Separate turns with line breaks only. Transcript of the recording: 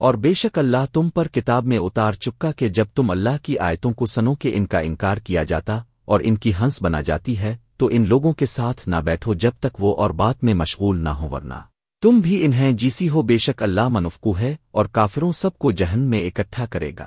اور بے شک اللہ تم پر کتاب میں اتار چکا کہ جب تم اللہ کی آیتوں کو سنو کہ ان کا انکار کیا جاتا اور ان کی ہنس بنا جاتی ہے، تو ان لوگوں کے ساتھ نہ بیٹھو جب تک وہ اور بات میں مشغول نہ ہو ورنہ۔ تم بھی انہیں جیسی ہو، بے شک اللہ منفقو ہے اور کافروں سب کو جہن میں اکٹھا کرے گا۔